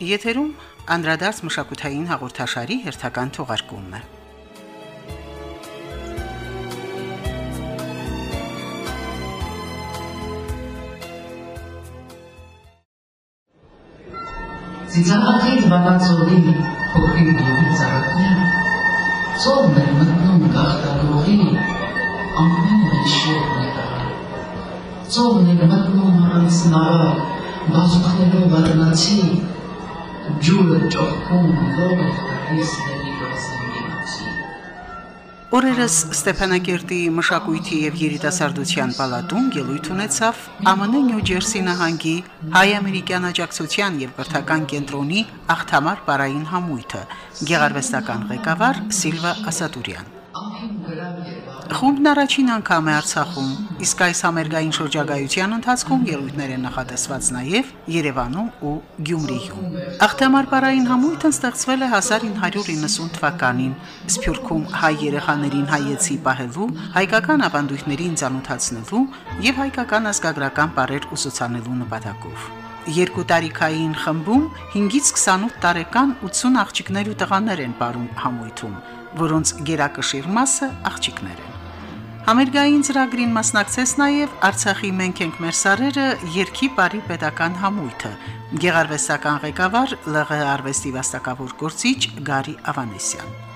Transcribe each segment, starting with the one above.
Եթերում անդրադարձ մշակութային հաղորդաշարի հերթական թողարկումն է։ Ծիծաղակի բանացողի փոքրիկ դուրս արակնյա ծովն է մտնում գախտագողի ամեն մեջով նետար ծովն է մտնում առանց նարար բազուկներով արնացի ջուրը ճոխքում լով տալիս ների գազի Օրերս Ստեփանակերտի մշակույթի եւ երիտասարդության պալատում ելույթ ունեցավ ԱՄՆ Նյու Ջերսի նահանգի հայ-ամերիկյան աջակցության եւ կրթական կենտրոնի աղթամար պարային համույթը գեղարվեստական ղեկավար Սիլվա Ասատուրյան։ Խումբն առաջին անգամ է Արցախում, իսկ այս համերգային շրջագայության ընթացքում ելույթներ են նախատեսված նաև Երևանում ու Գյումրիում։ Աղթամարբարային համույթն ստեղծվել է 1990 թվականին Սփյուռքում հայ երեխաներին հայեցի պահելու, հայկական ավանդույթներին ծանոթացնելու եւ հայկական ազգագրական բարեր ուսուցանելու նպատակով։ Երկու տարիքային խմբում 5-ից 28 տարեկան 80 աղջիկներ ու տղաներ են ապրում համույթում, որոնց գերակշիռ մասը աղջիկներ են։ Համերգային ծրագրին մասնակցեց նաև Արցախի մենք ենք մեր սարերը երկի բարի pedagogan համույթը, գեղարվեստական ղեկավար ԼՂ արվեստի վաստակավոր գործիչ Գարի Ավանեսյան։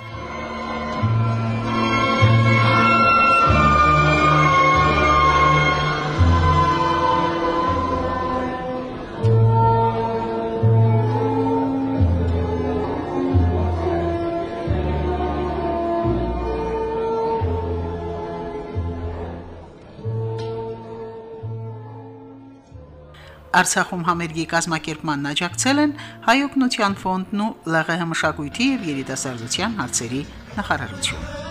Արցախում համերգի կազմակերպման աջակցել են Հայօգնության ֆոնդն ու ԼՂՀ մշակույթի եւ երիտասարդության հարցերի նախարարությունը։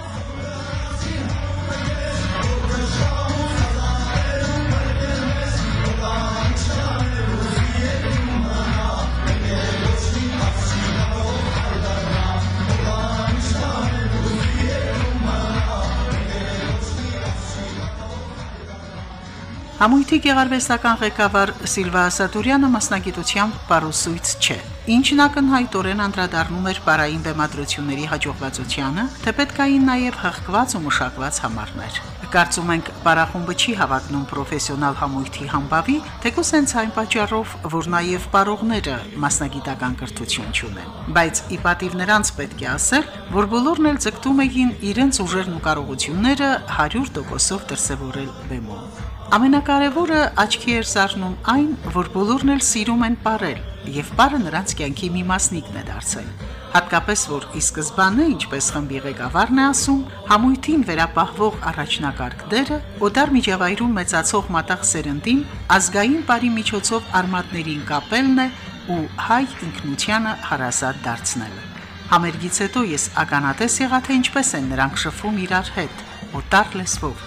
Համույթի գեղարվեստական ղեկավար Սիլվա Ասատուրյանը մասնագիտությամբ պարուսույց չէ։ Ինչն ակնհայտորեն անդրադառնում էր բարային բեմադրությունների հաջողվածությանը, թե պետքային նաև հղկված ու մշակված համարներ։ Կարծում ենք, բարախումբը չի հավակնում պրոֆեսիոնալ համույթի համբավի, թեկուզ հենց այն պատճառով, որ նաև բարողները մասնագիտական կրթություն չունեն։ Բայց ի պատիվ նրանց պետք է ասել, որ բոլորն էլ ձգտում էին իրենց ուժերն ու կարողությունները 100%-ով դրսևորել բեմում։ Ամենակարևորը աչքի էր սառնում այն, որ բոլորն էլ սիրում են ապարել, եւ ապարը նրանց կյանքի մի մասնիկն է դարձել։ Հատկապես որ ի սկզբանե, ինչպես խմբի ղեկավարն է ասում, համույթին վերապահվող առաջնակարգ դերը օդար միջավայրում մեծացող մատաղ սերնդին ազգային բարի միջոցով արմատներին կապելն է ու հայ ինքնությանը հարազատ դարձնելը։ Համերգից հետո ես ականատես եղա թե ինչպես են նրանք շփվում իրար հետ, օտար լեսվով,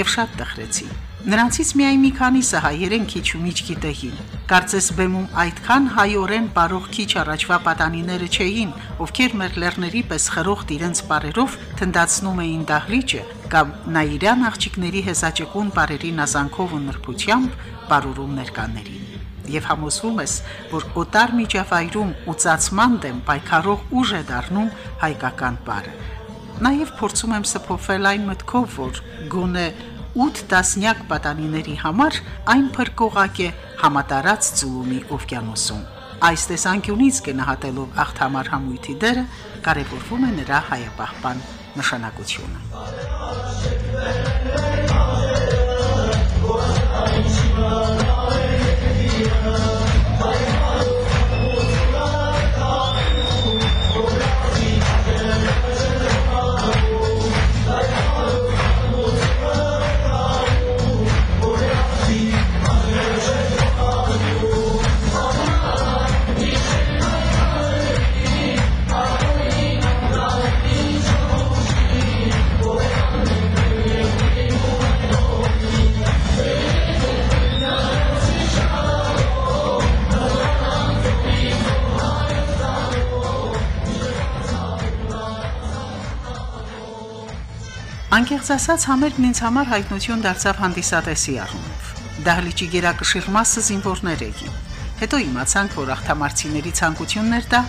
եւ շատ տխրեցի։ Նրանցից միայն մի քանիսը հայերեն քիչ ու միջ գիտեին։ Կարծես բեմում այդքան հայորեն բարող քիչ առաջվա պատանիները չէին, ովքեր մեր լեռների պես խրոխտ իրենց բարերով թնդացնում էին դահլիճը կամ նայիրյան աղջիկների հեսաճկուն բարերի նազանքով ու նրբությամբ բարուրում ներկաներին եւ համոզվում ես, որ օտար միջավայրում ու ծածման դեմ պայքարող ուժ է դառնում հայկական բարը։ Նաև փորձում եմ սփոփվել այն մտքով, որ գոնե 8 տասնյակ պատանիների համար այն փրկողակ է համատարած ծուլումի օվկիանոսում։ Այս տեսանկյունից գնահատելով աղթամար համույթի դերը կարևորվում է նրա հայապահպան նշանակությունը։ Անկեղծ ասած համերգն ինձ համար հայտնություն դարձավ հանդիսատեսի առումով։ Դահլիճի գերակշիռ մասը զինվորներ էին։ Հետո իմացանք, որ ախտամարցիների ցանկություններ դա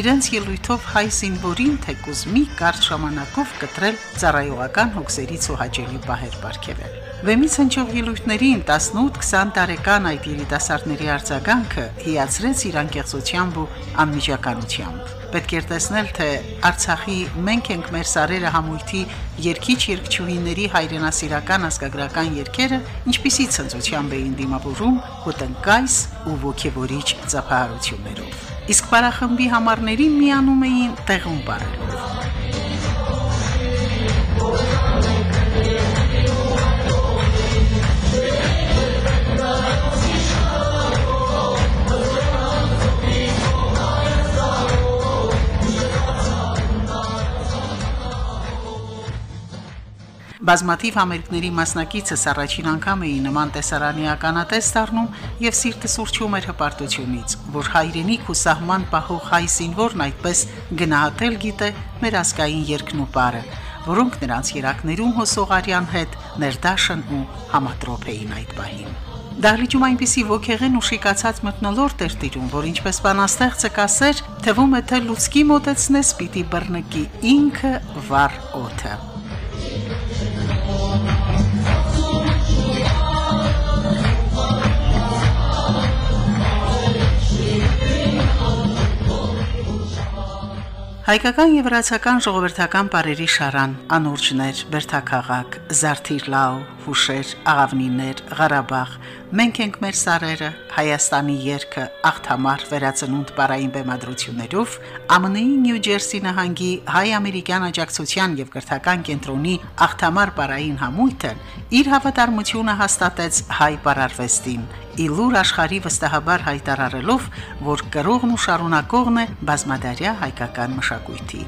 իրենց ելույթով հայ զինվորին թեկուզ մի կարճ ժամանակով կտրել ծառայողական հոգսերից ու հաճելի բահեր ապարգևել։ Վեմից հնչող ելույթներին 18-20 տարեկան այդ երիտասարդների արձագանքը հիացրեց իր անկեղծությամբ ու անմիջականությամբ։ Պետք է տեսնել, թե Արցախի մենք ենք մեր սարերը համույթի երկիչ երկչուհիների հայրենասիրական ազգագրական երկերը ինչպիսի ցնծությամբ էին դիմավորում հոտնկայս ու ոգևորիչ ծափահարություններով։ Իսկ բարախմբի համարներին միանում էին տեղում բարելով։ Բազմաթիվ համերգների մասնակիցս առաջին անգամ էին նման տեսարանի ականատես դառնում եւ սիրտը սուրճում էր հպարտությունից, որ հայրենիք ու սահման պահող հայ զինվորն այդպես գնահատել գիտե մեր ազգային երկն ու բարը, որոնք նրանց երակներում հոսողարյան հետ ներդաշն ու համատրոփ էին այդ պահին։ Դահլիճում այնպիսի ոգեղեն ու շիկացած մտնոլորտ էր տիրում, որ ինչպես բանաստեղծը կասեր, թվում է թե լուցկի մոտեցնես պիտի բռնկի ինքը վառ օթը։ Հայկական եւ վրացական ժողովրդական բարերի շարան, անուրջներ, Բերթաքաղաք, Զարթիրլաու, Հուշեր, Աղավնիներ, Ղարաբաղ, Մենք ենք մեր սարերը, Հայաստանի երգը, աղթամար վերածնունդ բարային բեմադրություններով ԱՄՆ-ի Նյու Ջերսի նահանգի հայ-ամերիկյան աջակցության եւ կրթական կենտրոնի աղթամար բարային համույթը իր հավատարմությունը հաստատեց հայ բարարվեստին, իլուր աշխարհի վստահաբար հայտարարելով, որ կրողն ու շարունակողն է բազմադարյա հայկական մշակույթի։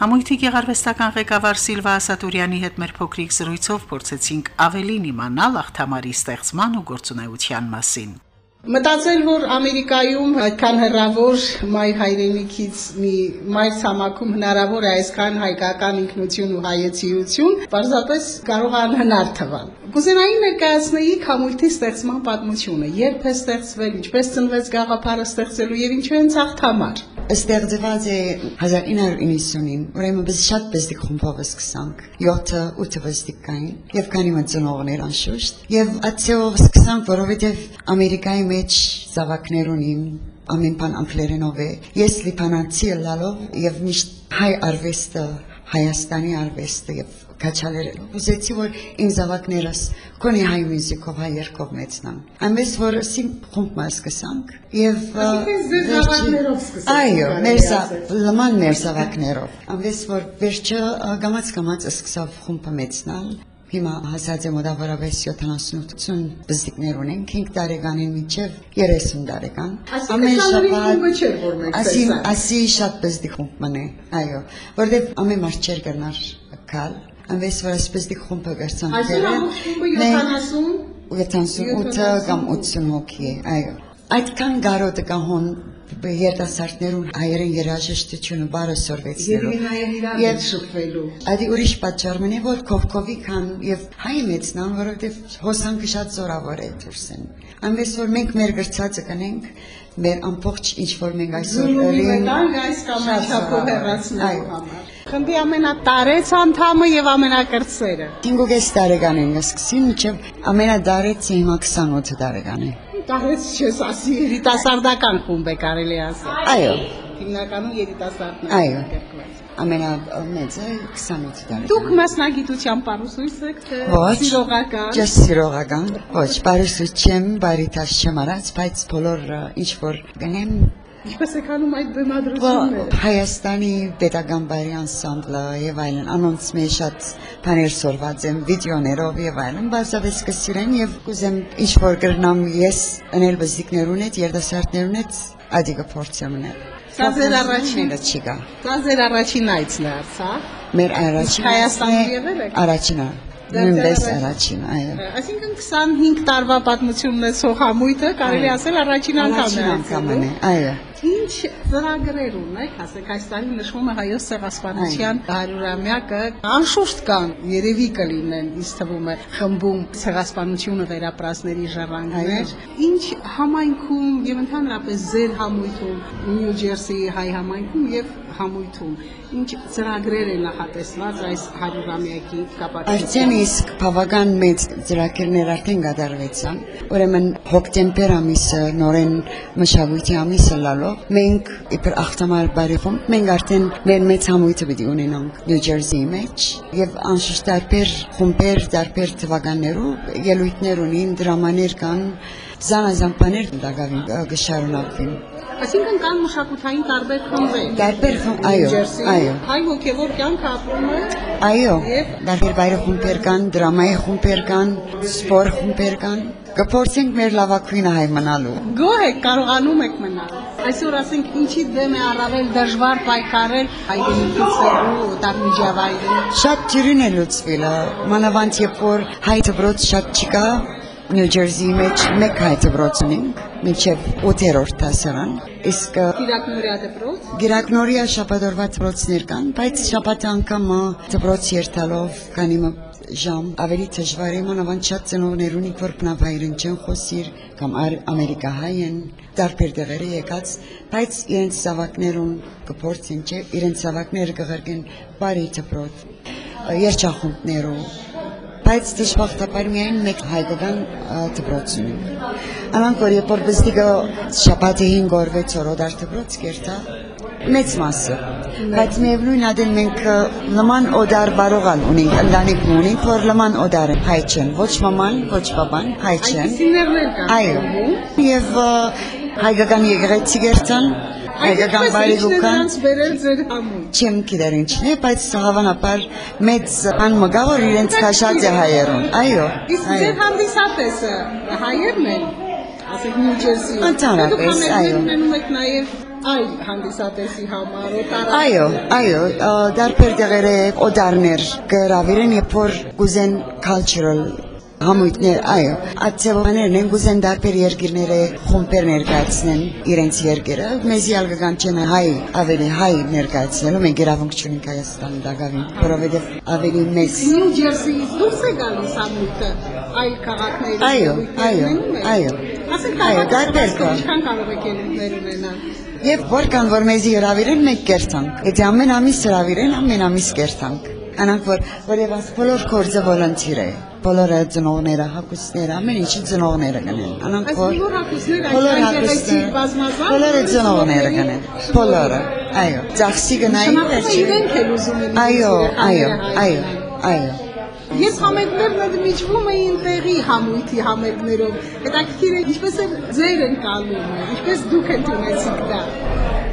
Համույթի գեղարվեստական ղեկավար Սիլվա Ասատուրյանի հետ մեր փոքրիկ զրույցով փորձեցինք ավելին իմանալ աղթամարի ստեղծման ու գործունեության մասին։ Մտածել, որ Ամերիկայում այդքան հեռավոր մայր հայրենիքից մի մայր ցամաքում հնարավոր է այսքան հայկական ինքնություն ու հայեցիություն, պարզապես կարող անհնար թվալ։ Կուզենայի ներկայացնեի Քամույթի ստեղծման պատմությունը, երբ է ստեղծվել, ինչպես ծնվեց գաղափարը ստեղծելու եւ ինչու են ցաղթամար ստեղծված է 1990-ին, ուրեմն biz շատ բեզդիկ խումբով սկսանք, 7-ը 8-ը բեզդիկ կային, եւ քանի մտցնողներ անշուշտ, եւ այդցեով սկսանք, որովհետեւ Ամերիկայի մեջ զավակներ ունին, ամեն բան անգլերենով է։ Ես լիբանանցի լալով եւ միշտ հայ արվեստը, Հայաստանի արվեստը եւ քաչալերել։ Ուզեցի որ իմ զավակներս կոնի հայ մյուզիկով հայ երգով մեծնան։ Ամես որ սիմ խումբ մաս սկսանք եւ զավակներով սկսանք։ Այո, մեր լման մեր զավակներով։ Ամես որ վերջը գամած գամած սկսավ խումբը մեծնալ Հիմա հասած է մոտավորապես 70-80 բզդիկներ ունենք 5 տարեկանին մինչև 30 տարեկան։ Ամեն շաբաթ ասի ասի շատ բզդիկ խումբ մնե։ Այո, որտեվ ամեն մարդ չեր գնար կալ Անվես որ այսպես դիք խումբը գերցան դերը։ Այսինքն 70 78 կամ 80 հոգի է, այո։ Այդքան գարոտը կահոն երիտասարդներուն հայերեն երաժշտությունը բարը սորվեցնելու եւ շփվելու այդի ուրիշ պատճառ մնի որ կովկովի կան եւ հայ մեծնան որովհետեւ հոսանքը շատ զորավոր է դուրսեն անվես որ մենք մեր գրծածը կնենք մեր ամբողջ ինչ որ մենք այսօր լին այս կամ չափով հեռացնելու համար Խմբի ամենատարեց անդամը եւ ամենակրտսերը։ 5 տարեկան են սկսին, մինչեւ ամենադարեցը հիմա 28 տարեկան է։ Տարեց չես ասի, երիտասարդական խումբ է կարելի ասել։ Այո։ Հիմնականում երիտասարդներ։ Այո։ Ամենամեծը 28 տարեկան։ Դուք մասնագիտությամբ պարուսույս եք թե սիրողական։ Ոչ սիրողական։ Ոչ, պարուսույս չեմ, բարիթաշ չեմ արած, բայց բոլոր ինչ որ գնեմ Ինչպես եք անում այդ բեմադրությունները։ Հայաստանի Պետական Բայրի անսամբլը եւ այլն անոնց մեջ շատ բաներ սորված են վիդեոներով եւ այլն, բացավես կսիրեն եւ կուզեմ ինչ որ գրնամ ես անել բզիկներուն հետ, երդասարտներուն հետ ադիգը փորձեմ ունել։ Դա ձեր առաջին- Մերը չի գա։ Դա ձեր առաջին այցն է արցախ։ Մեր առաջին է, եղել եք։ Առաջինը։ Նույնպես առաջին, այո։ Այսինքն 25 տարվա պատմություն ունեցող համույթը կարելի ասել առաջին անգամն Առաջին է անգամն է, այո։ Ինչ ծրագրեր ունեք, ասեք, այս տարի նշվում է հայոց ցեղասպանության 100-ամյակը, անշուշտ կան, երևի կլինեն, ինձ թվում է, խմբում ցեղասպանությունը վերապրածների ժառանգներ։ Ինչ համայնքում եւ ընդհանրապես ձեր համույթում, Նյու Ջերսիի հայ համայնքում եւ համույթում, ինչ ծրագրեր են նախատեսված այս 100-ամյակի կապակցությամբ։ Արդեն իսկ բավական մեծ ծրագրեր արդեն կատարվեցան։ Ուրեմն հոկտեմբեր ամիսը նորեն մշակույթի ամիսը լալով մենք իբր ախտամար բարիխում մենք արդեն մեր մեծ համույթը պիտի ունենանք Նյու Ջերսիի մեջ եւ անշուշտ տարբեր խումբեր, տարբեր թվականներով ելույթներ ունին, դրամաներ կան, զանազան բաներ դակավին կշարունակվին։ Այսինքն կան մշակութային տարբեր խմբեր։ Տարբեր խմբ- այո, այո։ Հայ հոգևոր կյանքը ապրում է Այո, Եվ- դարբեր բայրի խումբեր կան, դրամայի խումբեր կան, սպոր խումբեր կան։ Կփորձենք մեր լավագույնը հայ մնալու։ գոհ եք կարողանում եք մնալ։ Այսօր ասենք ինչի դեմ է առավել դժվար պայքարել հայրենիքից հեռու տարմիջավայրում։ Շատ ջրին է լուծվել, մանավանդ երբ որ հայ դբրոց շատ չկա, Նյու Ջերսիի մեջ մեկ հայ դբրոց ունենք, մինչև 8-րդ դասարան։ Իսկ Տիրակնորիա դպրոց։ Գիրակնորիա շաբաթօրվա դպրոցներ կան, բայց շաբաթ անգամը դպրոց երթալով կանի մը ժամ ավելի դժվար է մանավանդ ծնողներ ունի որ բնավայրեն չեն խոսիր կամ ամերիկահայ են տարբեր տեղերը եկած բայց իրենց զավակներուն կփորձեն չէ իրենց զավակները կղրկեն բարի դպրոց երջախումբներով բայց դժբախտաբար միայն մեկ հայկական դպրոց ունի անանք որ երբ որ բստիկը շաբաթի 5 օր 6 օր օդար դպրոց կերտա մեծ մասը բայց միևնույն adin մենք նման օդար բարողալ ունենք ընտանիք ունենք որ նման օդար են հայ չեն ոչ մաման ոչ բաբան հայ չեն այո եւ ը, հայկական եկեղեցի կերտան հայկական բարիգուկան Նրանց վերել ձեր համույթ։ չեմ գիտեր ինչն է, բայց հավանաբար մեծ բան մգա որ իրենց քաշած է հայերուն։ Այո, Իսկ ձեր հանդիսատեսը հայերն են։ Ասեք Նյու Ջերսի։ Ընդհանրապես, այո։ Մնում եք նաև այլ հանդիսատեսի համար, օտար։ Այո, այո, դարբեր տեղերը օդարներ գրավիրեն, երբ որ գուզեն cultural համույթներ, այո, ացեվաներն են գուզեն դարբեր երկիրները խումբեր ներկայացնեն իրենց երկերը, մեզի ալգական չեն հայ, ավելի հայ ներկայացնելու, մենք իրավունք չունենք Հայաստանի դակավին, որովհետև ավելի մեծ Նյու Ջերսիից դուրս է գալիս համույթը այլ քաղաքների Այո, այո, այո։ Ասենք Այո, դարբեր կա։ Ինչքան կարող եք ելույթներ ունենալ։ Եվ որքան որ մեզի հravirեն մենք կերտանք։ Եթե ամեն ամիս հravirեն, ամեն ամիս կերտանք։ Անանք որ որև աս բոլոր կորձը վոլոնտիր է։ Բոլորը ծնողները, հակուսները, ամեն ինչի ծնողները գնեն։ Անանք որ բոլոր հակուսները բոլորը որ ծնողները գնեն։ Բոլորը։ Այո, ծախսի գնային իրենք էլ ուզում են Այո, այո, այո, այո։ Ես համերգներն ընդմիջվում էին տեղի համույթի համերգներով։ Հետաքրքիր է ինչպես է ձեր ընկալումը, ինչպես դուք ընդունեցիք դա։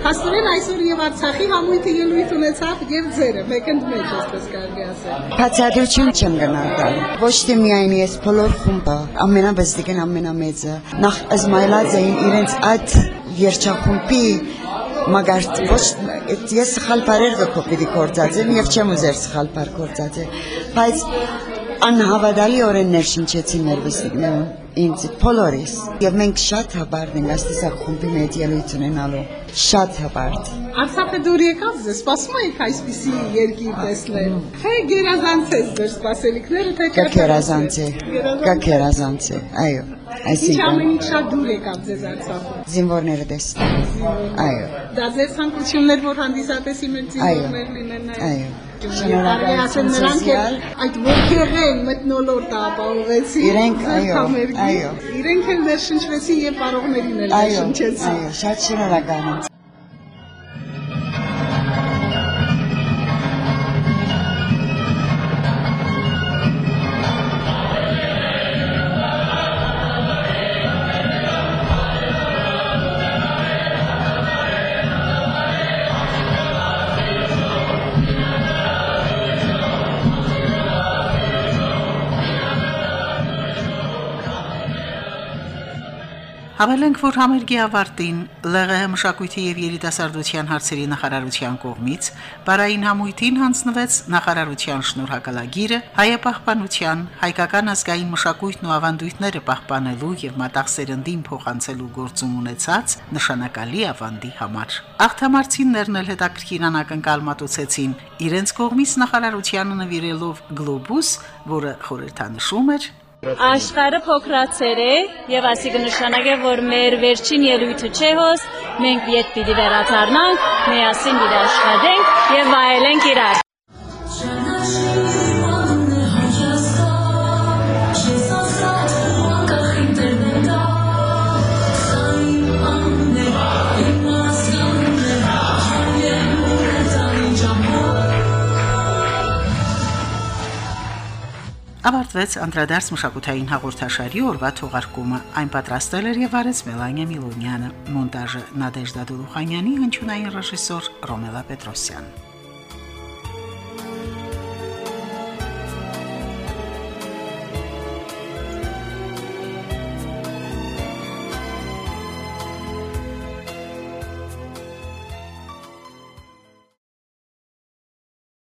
Փաստորեն այսօր եւ Արցախի համույթը ելույթ ունեցավ եւ ձերը մեկ ընդ մեկ, այսպես կարելի ասել։ Բացատրություն չեմ գնալ տալ։ Ոչ թե միայն ես բոլոր խումբը, ամենաբեստիկն ամենամեծը, նախ զմայլած էին իրենց այդ երջախումբի մագարտ ոչ ես սխալ բարեր կոպիդի կործածեմ եւ չեմ ուզեր սխալ բար կործածել, բայց անհավատալի օրեններ շնչեցին բստիկներուն ինձ բոլորիս. Եւ մենք շատ հաբարդ ենք աստիսակ խումբի մեջ ելույթ ունենալու. Շատ հաբարդ Արցախը դուր եկավ ձեզ, սպասում եք այսպիսի երկիր տեսնել։ Թե գերազանցեց ձեր սպասելիքները, թե կա քերազանցե կա քերազանցե այո Ինչ այսինքն ամեն ինչ շատ դուր եկավ ձեզ Արցախում։ զինվորները տեսնել այո Դա ձեր ցանկություններ, որ հանդիսատեսի մեր Այո, ծնողներն լինեն նաև։ այո։ Շնորհակալ ասեմ նրանք էլ այդ ողքեղեն մտնոլորտը ապահովեցին։ Իրենք, այո, այո։ Իրենք էլ ներշնչվեցին եւ պարողներին էլ այո ներշնչեցին։ այո շատ շնորհակալ եմ Հավելենք, որ համերգի ավարտին ԼՂՀ մշակույթի եւ երիտասարդության հարցերի նախարարության կողմից բարային համույթին հանձնվեց նախարարության շնորհակալագիրը հայապահպանության, հայկական ազգային մշակույթն ու ավանդույթները պահպանելու եւ մտաղ սերնդին փոխանցելու գործում ունեցած նշանակալի ավանդի համար։ Աղթամարցիններն էլ հետաքրքիր անակնկալ մատուցեցին իրենց կողմից նախարարությանը նվիրելով գլոբուս, որը խորհրդանշում էր Աշխարհը փոքրացեր է եւ ասի կնշանակե որ մեր վերջին ելույթը չէ հոս մենք իդ պիտի վերադառնանք միասին իր աշխատենք եւ վայելենք իրար Ավարտվեց անդրադարձ մշակութային հաղորդաշարի օրվա թողարկումը։ Այն պատրաստել էր եւ արեց Մելանիա Միլոնյանը, մոնտաժը Նադեժդա Դոլուխանյանի, հնչյունային ռեժիսոր Ռոմելա Պետրոսյան։